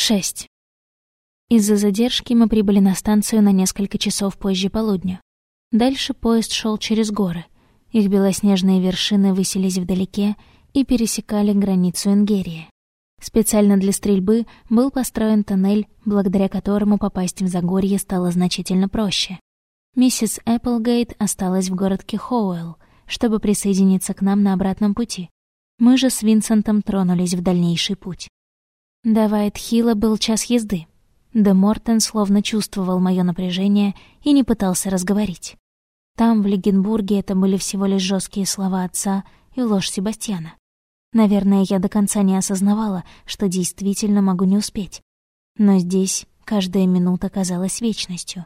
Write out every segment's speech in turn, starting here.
6. Из-за задержки мы прибыли на станцию на несколько часов позже полудня. Дальше поезд шел через горы. Их белоснежные вершины высились вдалеке и пересекали границу Ингерии. Специально для стрельбы был построен тоннель, благодаря которому попасть в Загорье стало значительно проще. Миссис Эпплгейт осталась в городке Хоуэлл, чтобы присоединиться к нам на обратном пути. Мы же с Винсентом тронулись в дальнейший путь. До Вайтхилла был час езды. Де Мортен словно чувствовал мое напряжение и не пытался разговорить. Там, в Легенбурге, это были всего лишь жесткие слова отца и ложь Себастьяна. Наверное, я до конца не осознавала, что действительно могу не успеть. Но здесь каждая минута казалась вечностью.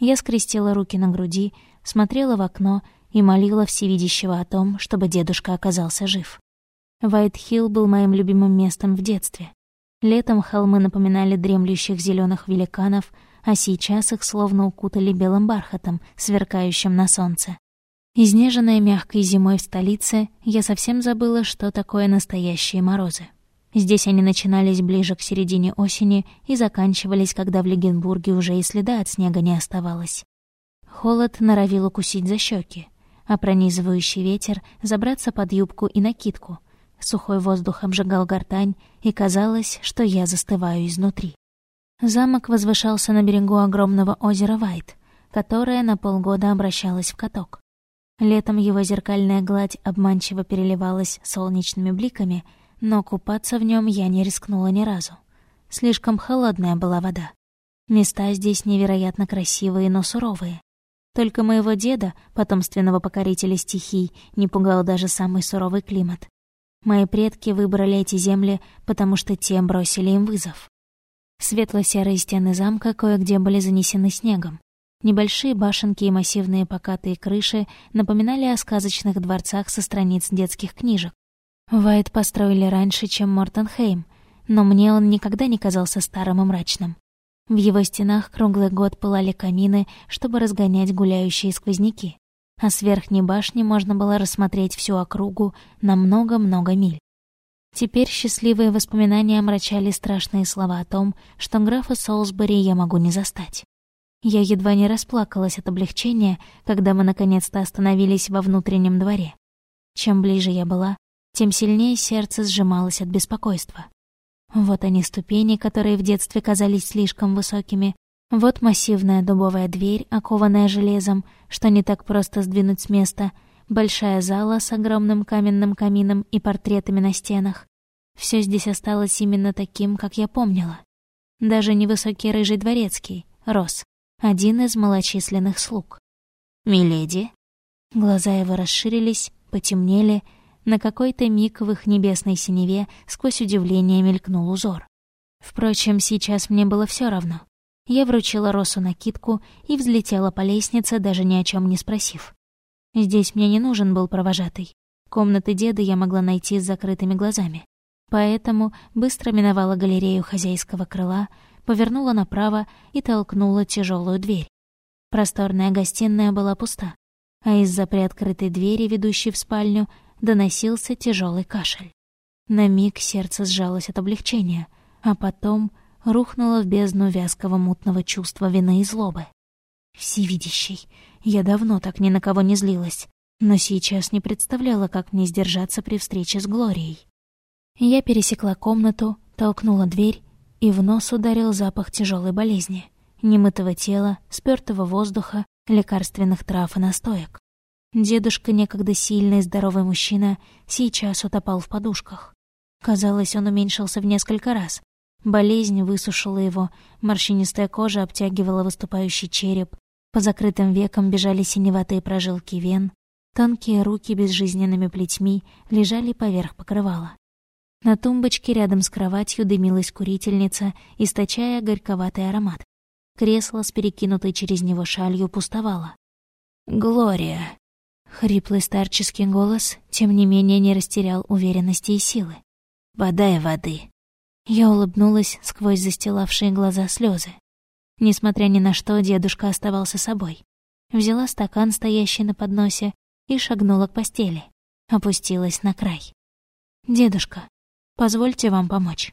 Я скрестила руки на груди, смотрела в окно и молила всевидящего о том, чтобы дедушка оказался жив. Вайтхилл был моим любимым местом в детстве. Летом холмы напоминали дремлющих зеленых великанов, а сейчас их словно укутали белым бархатом, сверкающим на солнце. Изнеженная мягкой зимой в столице, я совсем забыла, что такое настоящие морозы. Здесь они начинались ближе к середине осени и заканчивались, когда в Легенбурге уже и следа от снега не оставалось. Холод норовил укусить за щеки, а пронизывающий ветер забраться под юбку и накидку — Сухой воздух обжигал гортань, и казалось, что я застываю изнутри. Замок возвышался на берегу огромного озера Вайт, которое на полгода обращалось в каток. Летом его зеркальная гладь обманчиво переливалась солнечными бликами, но купаться в нем я не рискнула ни разу. Слишком холодная была вода. Места здесь невероятно красивые, но суровые. Только моего деда, потомственного покорителя стихий, не пугал даже самый суровый климат. Мои предки выбрали эти земли, потому что те бросили им вызов. Светло-серые стены замка кое-где были занесены снегом. Небольшие башенки и массивные покатые крыши напоминали о сказочных дворцах со страниц детских книжек. Вайт построили раньше, чем Мортенхейм, но мне он никогда не казался старым и мрачным. В его стенах круглый год пылали камины, чтобы разгонять гуляющие сквозняки а с верхней башни можно было рассмотреть всю округу на много-много миль. Теперь счастливые воспоминания омрачали страшные слова о том, что графа Солсбери я могу не застать. Я едва не расплакалась от облегчения, когда мы наконец-то остановились во внутреннем дворе. Чем ближе я была, тем сильнее сердце сжималось от беспокойства. Вот они ступени, которые в детстве казались слишком высокими, вот массивная дубовая дверь, окованная железом, что не так просто сдвинуть с места, большая зала с огромным каменным камином и портретами на стенах. Все здесь осталось именно таким, как я помнила. Даже невысокий рыжий дворецкий, Рос, один из малочисленных слуг. «Миледи?» Глаза его расширились, потемнели, на какой-то миг в их небесной синеве сквозь удивление мелькнул узор. Впрочем, сейчас мне было все равно. Я вручила Росу накидку и взлетела по лестнице, даже ни о чем не спросив. Здесь мне не нужен был провожатый. Комнаты деда я могла найти с закрытыми глазами. Поэтому быстро миновала галерею хозяйского крыла, повернула направо и толкнула тяжелую дверь. Просторная гостиная была пуста, а из-за приоткрытой двери, ведущей в спальню, доносился тяжелый кашель. На миг сердце сжалось от облегчения, а потом рухнула в бездну вязкого мутного чувства вины и злобы. Всевидящий, я давно так ни на кого не злилась, но сейчас не представляла, как мне сдержаться при встрече с Глорией. Я пересекла комнату, толкнула дверь, и в нос ударил запах тяжелой болезни, немытого тела, спёртого воздуха, лекарственных трав и настоек. Дедушка, некогда сильный и здоровый мужчина, сейчас утопал в подушках. Казалось, он уменьшился в несколько раз, Болезнь высушила его, морщинистая кожа обтягивала выступающий череп, по закрытым векам бежали синеватые прожилки вен, тонкие руки безжизненными плетьми лежали поверх покрывала. На тумбочке рядом с кроватью дымилась курительница, источая горьковатый аромат. Кресло с перекинутой через него шалью пустовало. «Глория!» Хриплый старческий голос, тем не менее, не растерял уверенности и силы. «Подай воды!» Я улыбнулась сквозь застилавшие глаза слезы. Несмотря ни на что, дедушка оставался собой. Взяла стакан, стоящий на подносе, и шагнула к постели. Опустилась на край. «Дедушка, позвольте вам помочь».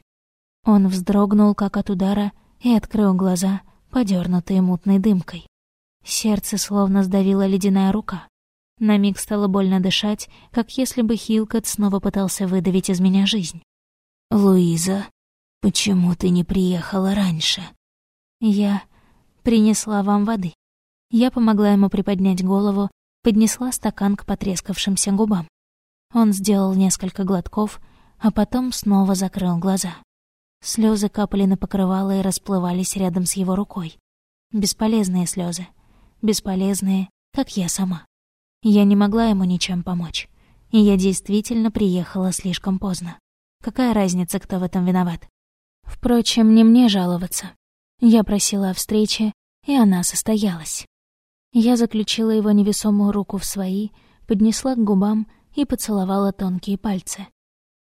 Он вздрогнул, как от удара, и открыл глаза, подернутые мутной дымкой. Сердце словно сдавила ледяная рука. На миг стало больно дышать, как если бы Хилкот снова пытался выдавить из меня жизнь. «Луиза, почему ты не приехала раньше?» «Я принесла вам воды». Я помогла ему приподнять голову, поднесла стакан к потрескавшимся губам. Он сделал несколько глотков, а потом снова закрыл глаза. Слезы капали на покрывало и расплывались рядом с его рукой. Бесполезные слезы бесполезные, как я сама. Я не могла ему ничем помочь. И я действительно приехала слишком поздно. Какая разница, кто в этом виноват? Впрочем, не мне жаловаться. Я просила о встрече, и она состоялась. Я заключила его невесомую руку в свои, поднесла к губам и поцеловала тонкие пальцы.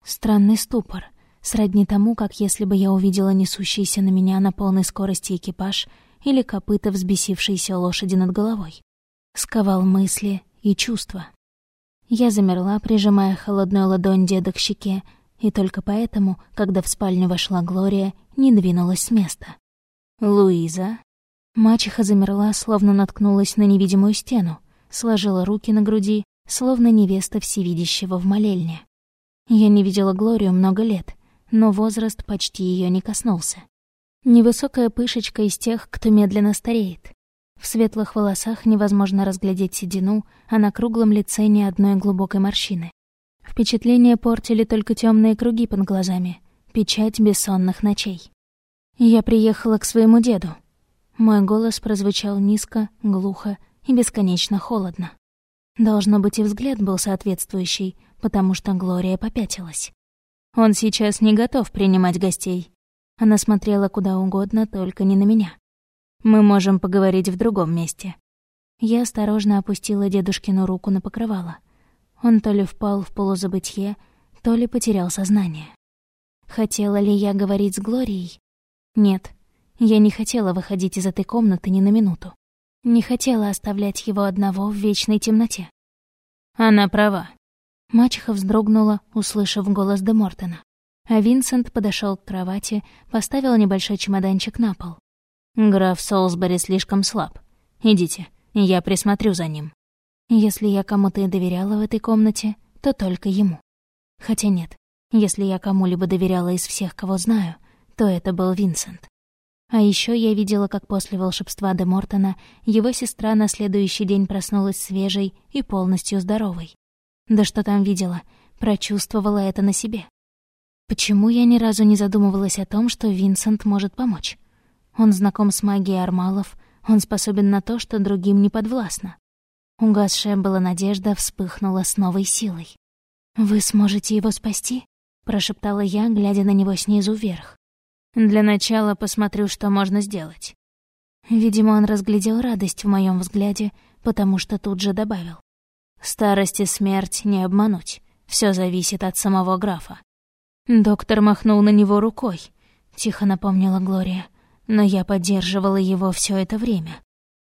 Странный ступор, сродни тому, как если бы я увидела несущийся на меня на полной скорости экипаж — или копыта взбесившейся лошади над головой. Сковал мысли и чувства. Я замерла, прижимая холодную ладонь деда к щеке, и только поэтому, когда в спальню вошла Глория, не двинулась с места. «Луиза?» Мачеха замерла, словно наткнулась на невидимую стену, сложила руки на груди, словно невеста всевидящего в молельне. Я не видела Глорию много лет, но возраст почти ее не коснулся. Невысокая пышечка из тех, кто медленно стареет. В светлых волосах невозможно разглядеть седину, а на круглом лице ни одной глубокой морщины. Впечатление портили только темные круги под глазами, печать бессонных ночей. Я приехала к своему деду. Мой голос прозвучал низко, глухо и бесконечно холодно. Должно быть, и взгляд был соответствующий, потому что Глория попятилась. Он сейчас не готов принимать гостей, она смотрела куда угодно, только не на меня. «Мы можем поговорить в другом месте». Я осторожно опустила дедушкину руку на покрывало. Он то ли впал в полузабытье, то ли потерял сознание. Хотела ли я говорить с Глорией? Нет, я не хотела выходить из этой комнаты ни на минуту. Не хотела оставлять его одного в вечной темноте. Она права. Мачеха вздрогнула, услышав голос Де Мортона. А Винсент подошел к кровати, поставил небольшой чемоданчик на пол. «Граф Солсбери слишком слаб. Идите, я присмотрю за ним». Если я кому-то и доверяла в этой комнате, то только ему. Хотя нет, если я кому-либо доверяла из всех, кого знаю, то это был Винсент. А еще я видела, как после волшебства де Мортона его сестра на следующий день проснулась свежей и полностью здоровой. Да что там видела, прочувствовала это на себе. Почему я ни разу не задумывалась о том, что Винсент может помочь? Он знаком с магией Армалов, он способен на то, что другим не подвластно. Угасшая была надежда вспыхнула с новой силой. «Вы сможете его спасти?» — прошептала я, глядя на него снизу вверх. «Для начала посмотрю, что можно сделать». Видимо, он разглядел радость в моем взгляде, потому что тут же добавил. «Старость и смерть не обмануть. Все зависит от самого графа. Доктор махнул на него рукой, тихо напомнила Глория, но я поддерживала его все это время.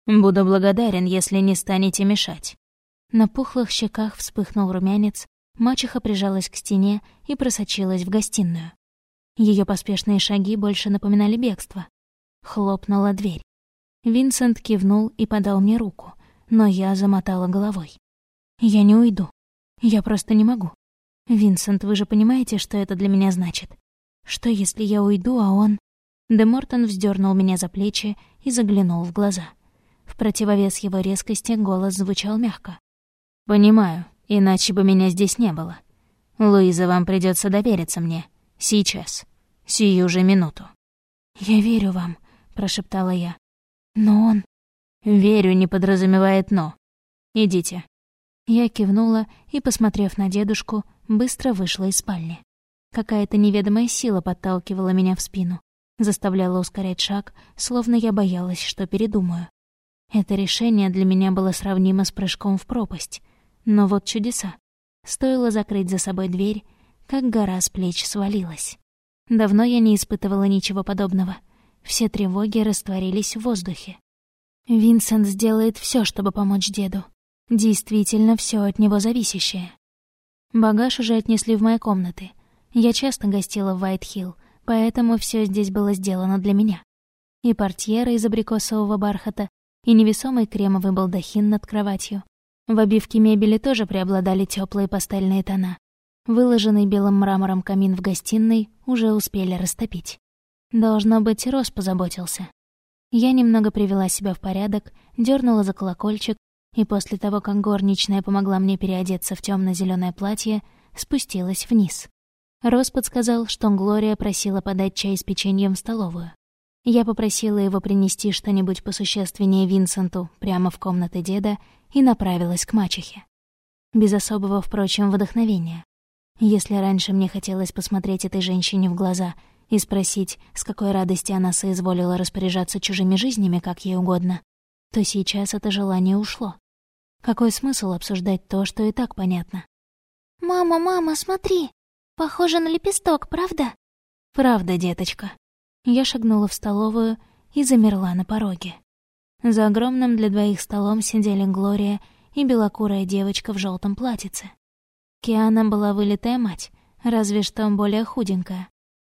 Буду благодарен, если не станете мешать. На пухлых щеках вспыхнул румянец, мачеха прижалась к стене и просочилась в гостиную. Ее поспешные шаги больше напоминали бегство. Хлопнула дверь. Винсент кивнул и подал мне руку, но я замотала головой. «Я не уйду. Я просто не могу. «Винсент, вы же понимаете, что это для меня значит? Что, если я уйду, а он...» Де Мортон вздернул меня за плечи и заглянул в глаза. В противовес его резкости голос звучал мягко. «Понимаю, иначе бы меня здесь не было. Луиза, вам придется довериться мне. Сейчас. Сию же минуту». «Я верю вам», — прошептала я. «Но он...» «Верю» не подразумевает «но». Идите». Я кивнула и, посмотрев на дедушку, быстро вышла из спальни. Какая-то неведомая сила подталкивала меня в спину, заставляла ускорять шаг, словно я боялась, что передумаю. Это решение для меня было сравнимо с прыжком в пропасть. Но вот чудеса. Стоило закрыть за собой дверь, как гора с плеч свалилась. Давно я не испытывала ничего подобного. Все тревоги растворились в воздухе. Винсент сделает все, чтобы помочь деду. Действительно, все от него зависящее. Багаж уже отнесли в мои комнаты. Я часто гостила в Вайт-Хилл, Поэтому все здесь было сделано для меня. И портьера из абрикосового бархата, и невесомый кремовый балдахин над кроватью. В обивке мебели тоже преобладали теплые пастельные тона. Выложенный белым мрамором камин в гостиной уже успели растопить. Должно быть, Рос позаботился. Я немного привела себя в порядок, дернула за колокольчик, и после того, как горничная помогла мне переодеться в темно зеленое платье, спустилась вниз. Рос подсказал, что Глория просила подать чай с печеньем в столовую. Я попросила его принести что-нибудь посущественнее Винсенту прямо в комнаты деда и направилась к мачехе. Без особого, впрочем, вдохновения. Если раньше мне хотелось посмотреть этой женщине в глаза и спросить, с какой радости она соизволила распоряжаться чужими жизнями, как ей угодно, то сейчас это желание ушло. Какой смысл обсуждать то, что и так понятно? «Мама, мама, смотри!» Похоже на лепесток, правда? Правда, деточка. Я шагнула в столовую и замерла на пороге. За огромным для двоих столом сидели Глория и белокурая девочка в желтом платьице. Киана была вылитая мать, разве что более худенькая.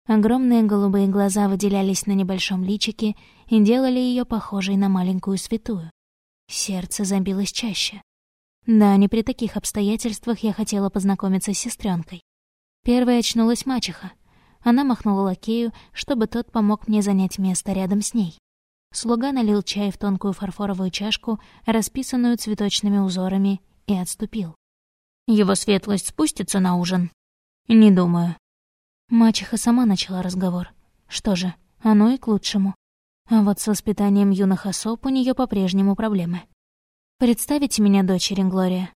Огромные голубые глаза выделялись на небольшом личике и делали ее похожей на маленькую святую. Сердце забилось чаще. Да, не при таких обстоятельствах я хотела познакомиться с сестренкой. Первой очнулась мачеха. Она махнула лакею, чтобы тот помог мне занять место рядом с ней. Слуга налил чай в тонкую фарфоровую чашку, расписанную цветочными узорами, и отступил. «Его светлость спустится на ужин?» «Не думаю». Мачеха сама начала разговор. Что же, оно и к лучшему. А вот с воспитанием юных особ у нее по-прежнему проблемы. «Представите меня дочери, Глория?»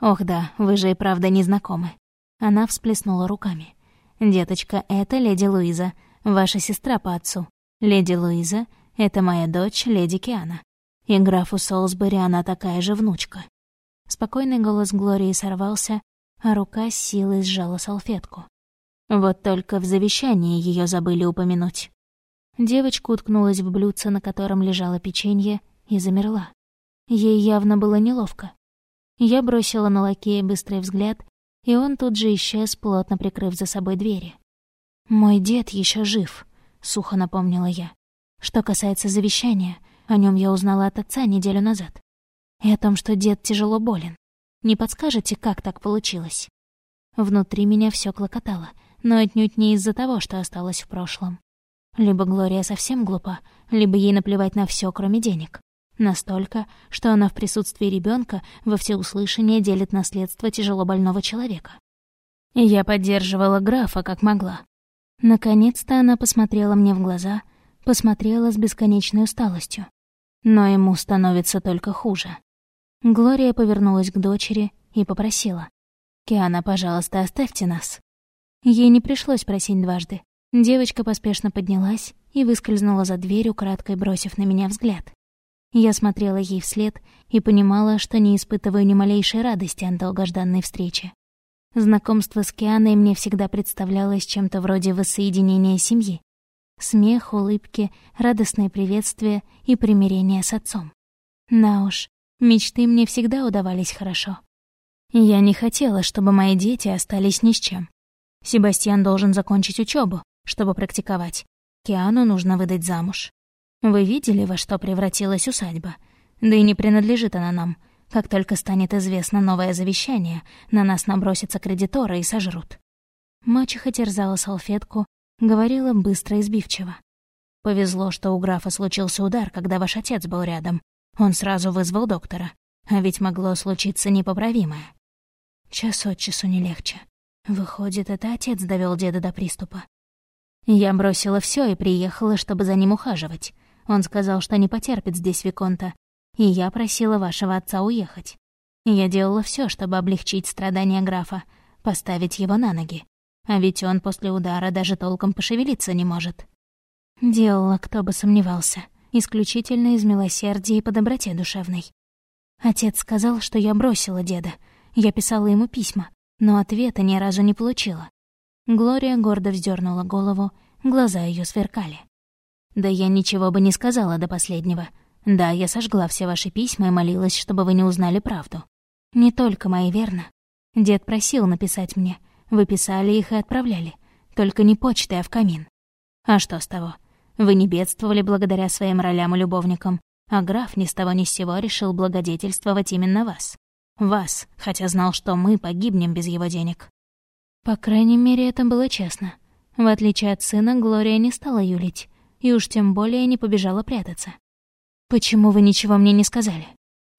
«Ох да, вы же и правда не знакомы. Она всплеснула руками. «Деточка, это леди Луиза, ваша сестра по отцу. Леди Луиза — это моя дочь, леди Киана. И графу Солсбери она такая же внучка». Спокойный голос Глории сорвался, а рука с силой сжала салфетку. Вот только в завещании ее забыли упомянуть. Девочка уткнулась в блюдце, на котором лежало печенье, и замерла. Ей явно было неловко. Я бросила на лакея быстрый взгляд и он тут же исчез, плотно прикрыв за собой двери. «Мой дед еще жив», — сухо напомнила я. «Что касается завещания, о нем я узнала от отца неделю назад. И о том, что дед тяжело болен. Не подскажете, как так получилось?» Внутри меня все клокотало, но отнюдь не из-за того, что осталось в прошлом. Либо Глория совсем глупа, либо ей наплевать на все, кроме денег. Настолько, что она в присутствии ребенка во всеуслышание делит наследство тяжело больного человека. Я поддерживала графа как могла. Наконец-то она посмотрела мне в глаза, посмотрела с бесконечной усталостью. Но ему становится только хуже. Глория повернулась к дочери и попросила. «Киана, пожалуйста, оставьте нас». Ей не пришлось просить дважды. Девочка поспешно поднялась и выскользнула за дверь, украдкой бросив на меня взгляд. Я смотрела ей вслед и понимала, что не испытываю ни малейшей радости от долгожданной встречи. Знакомство с Кианой мне всегда представлялось чем-то вроде воссоединения семьи. Смех, улыбки, радостное приветствие и примирение с отцом. На уж, мечты мне всегда удавались хорошо. Я не хотела, чтобы мои дети остались ни с чем. Себастьян должен закончить учебу, чтобы практиковать. Киану нужно выдать замуж. Вы видели, во что превратилась усадьба? Да и не принадлежит она нам. Как только станет известно новое завещание, на нас набросятся кредиторы и сожрут». Мачеха терзала салфетку, говорила быстро и сбивчиво. «Повезло, что у графа случился удар, когда ваш отец был рядом. Он сразу вызвал доктора. А ведь могло случиться непоправимое. Час от часу не легче. Выходит, это отец довел деда до приступа. Я бросила все и приехала, чтобы за ним ухаживать. Он сказал, что не потерпит здесь Виконта, и я просила вашего отца уехать. Я делала все, чтобы облегчить страдания графа, поставить его на ноги. А ведь он после удара даже толком пошевелиться не может. Делала, кто бы сомневался, исключительно из милосердия и по доброте душевной. Отец сказал, что я бросила деда. Я писала ему письма, но ответа ни разу не получила. Глория гордо вздернула голову, глаза ее сверкали. Да я ничего бы не сказала до последнего. Да, я сожгла все ваши письма и молилась, чтобы вы не узнали правду. Не только мои, верно? Дед просил написать мне. Вы писали их и отправляли. Только не почтой, а в камин. А что с того? Вы не бедствовали благодаря своим ролям и любовникам, а граф ни с того ни с сего решил благодетельствовать именно вас. Вас, хотя знал, что мы погибнем без его денег. По крайней мере, это было честно. В отличие от сына, Глория не стала юлить, и уж тем более не побежала прятаться. «Почему вы ничего мне не сказали?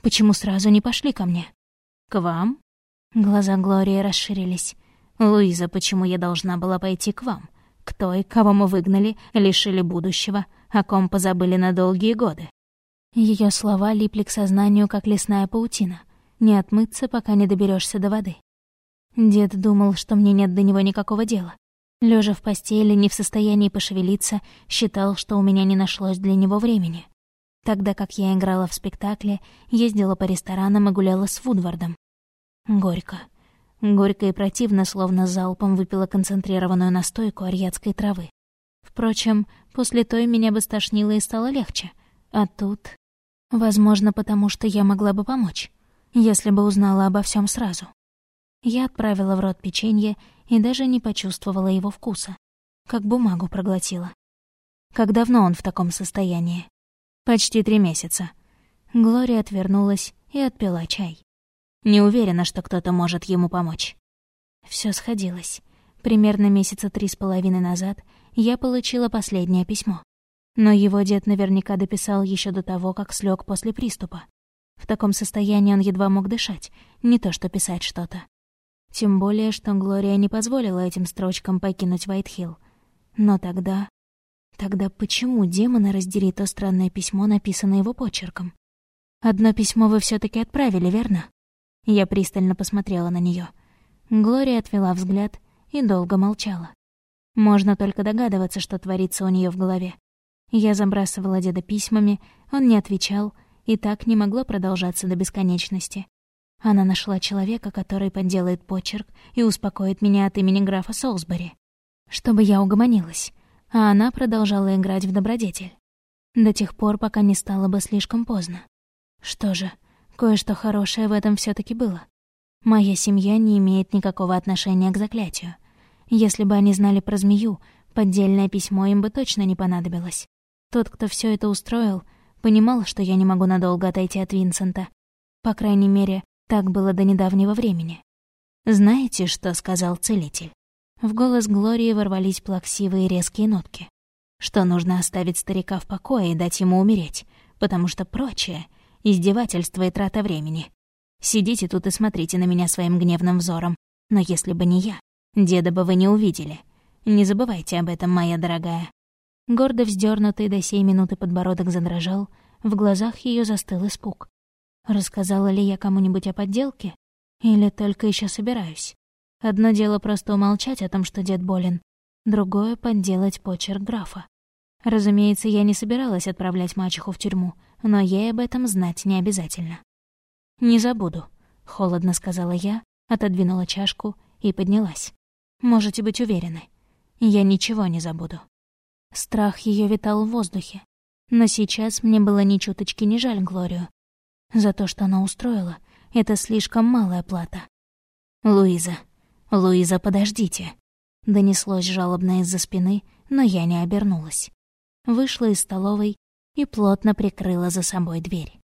Почему сразу не пошли ко мне?» «К вам?» Глаза Глории расширились. «Луиза, почему я должна была пойти к вам? К той, кого мы выгнали, лишили будущего, о ком позабыли на долгие годы?» Ее слова липли к сознанию, как лесная паутина. Не отмыться, пока не доберешься до воды. Дед думал, что мне нет до него никакого дела. Лежа в постели, не в состоянии пошевелиться, считал, что у меня не нашлось для него времени. Тогда как я играла в спектакле, ездила по ресторанам и гуляла с Вудвардом. Горько. Горько и противно, словно залпом выпила концентрированную настойку арьятской травы. Впрочем, после той меня бы стошнило и стало легче. А тут... Возможно, потому что я могла бы помочь если бы узнала обо всем сразу. Я отправила в рот печенье и даже не почувствовала его вкуса, как бумагу проглотила. Как давно он в таком состоянии? Почти три месяца. Глория отвернулась и отпила чай. Не уверена, что кто-то может ему помочь. Все сходилось. Примерно месяца три с половиной назад я получила последнее письмо. Но его дед наверняка дописал еще до того, как слег после приступа. В таком состоянии он едва мог дышать, не то что писать что-то. Тем более, что Глория не позволила этим строчкам покинуть Вайтхилл. Но тогда... Тогда почему демона раздери то странное письмо, написанное его почерком? Одно письмо вы все таки отправили, верно? Я пристально посмотрела на нее. Глория отвела взгляд и долго молчала. Можно только догадываться, что творится у нее в голове. Я забрасывала деда письмами, он не отвечал — и так не могло продолжаться до бесконечности. Она нашла человека, который подделает почерк и успокоит меня от имени графа Солсбери, чтобы я угомонилась, а она продолжала играть в добродетель. До тех пор, пока не стало бы слишком поздно. Что же, кое-что хорошее в этом все таки было. Моя семья не имеет никакого отношения к заклятию. Если бы они знали про змею, поддельное письмо им бы точно не понадобилось. Тот, кто все это устроил — Понимал, что я не могу надолго отойти от Винсента. По крайней мере, так было до недавнего времени. «Знаете, что сказал целитель?» В голос Глории ворвались плаксивые резкие нотки. Что нужно оставить старика в покое и дать ему умереть, потому что прочее — издевательство и трата времени. Сидите тут и смотрите на меня своим гневным взором. Но если бы не я, деда бы вы не увидели. Не забывайте об этом, моя дорогая. Гордо вздернутый до сей минуты подбородок задрожал, в глазах ее застыл испуг. Рассказала ли я кому-нибудь о подделке? Или только еще собираюсь? Одно дело просто умолчать о том, что дед болен, другое — подделать почерк графа. Разумеется, я не собиралась отправлять мачеху в тюрьму, но ей об этом знать не обязательно. «Не забуду», — холодно сказала я, отодвинула чашку и поднялась. «Можете быть уверены, я ничего не забуду». Страх ее витал в воздухе. Но сейчас мне было ни чуточки не жаль Глорию. За то, что она устроила, это слишком малая плата. «Луиза, Луиза, подождите!» Донеслось жалобно из-за спины, но я не обернулась. Вышла из столовой и плотно прикрыла за собой дверь.